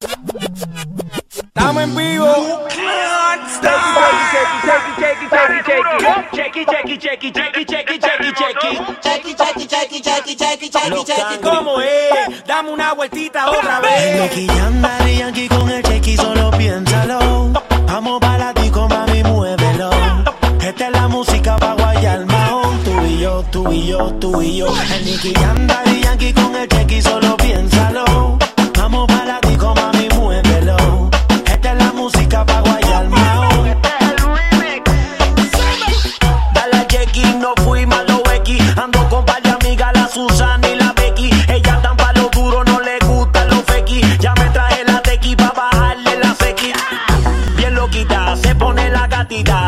Estamos en vivo. ¿Cómo es? Dame una vueltita otra vez. Nicky Jam, Daddy Yankee con el chequi, solo piénsalo. Vamos para ti, mami, muévelo. Esta es la música pa' guayar mahón. Tú y yo, tú y yo, tú y yo. El Nicky Daddy Yankee con el chequi, solo piénsalo. Vamos para ti, mami,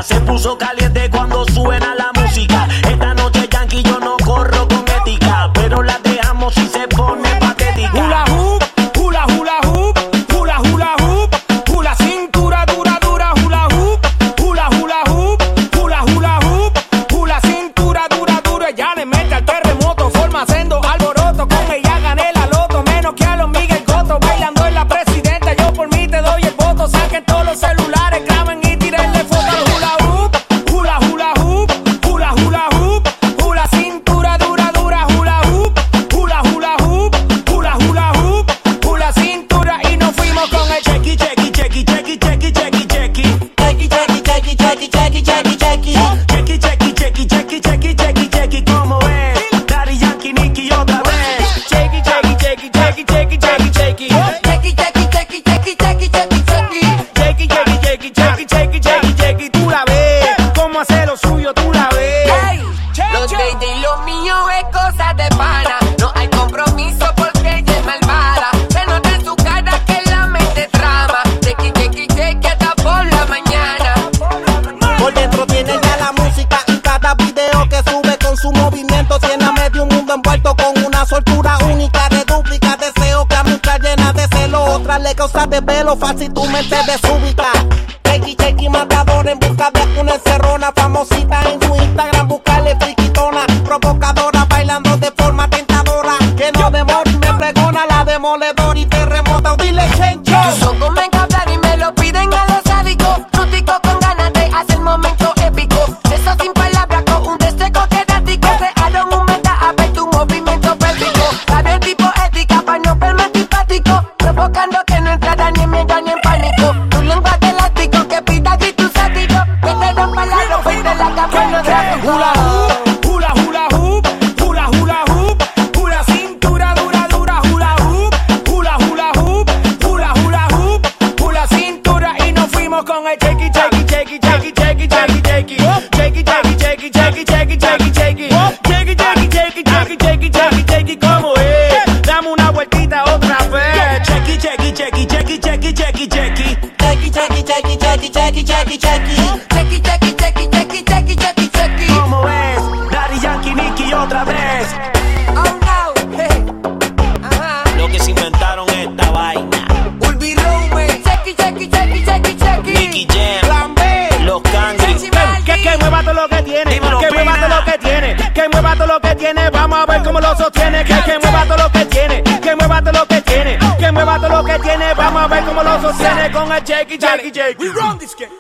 Se puso caliente cuando Los de ella y lo mío es cosa de pana. No hay compromiso porque ella es malvada. Se nota en su cara que la mente trama. Chequi, chequi, chequi hasta por la mañana. Por dentro tiene ya la música y cada video que sube con su movimiento tiene a medio mundo envuelto con una soltura única de dúplica. Deseo que a llenas de celo, otras le causa de pelo, fácil tu mente desubica. Chequi, chequi, matador en busca de una encerrona famosita en terremoto. Dile, chencho. Son como en hablar y me lo piden a los sádicos. Rústico con ganas de hacer momento épico. Eso sin palabras con un deseco quedático. Crearon un meta a ver tu movimiento pélvico. Sabe tipo ética para no verme antipático. Provocando que Jackie, Jackie, Jackie, Jackie, Jackie, Jackie, Jackie, Jackie, Jackie, Jackie, Jackie, Jackie, Jackie, it, take it, take it, take it, Jackie, Jackie, Jackie, Jackie, Jackie, Jackie, Jackie, Jackie, Jackie, Jackie, Jackie, Jackie, Jackie. check it, check it, check it, check it, check it, check it. Check it, check it, check it, check it, check it, check it, check it. Lo que tiene, Dímelo, que mueva todo lo que tiene, que mueva todo lo que tiene, vamos a ver cómo lo sostiene, que, que mueva todo lo que tiene, que mueva todo lo que tiene, que mueva todo lo que tiene, vamos a ver cómo lo sostiene con el. We run this game.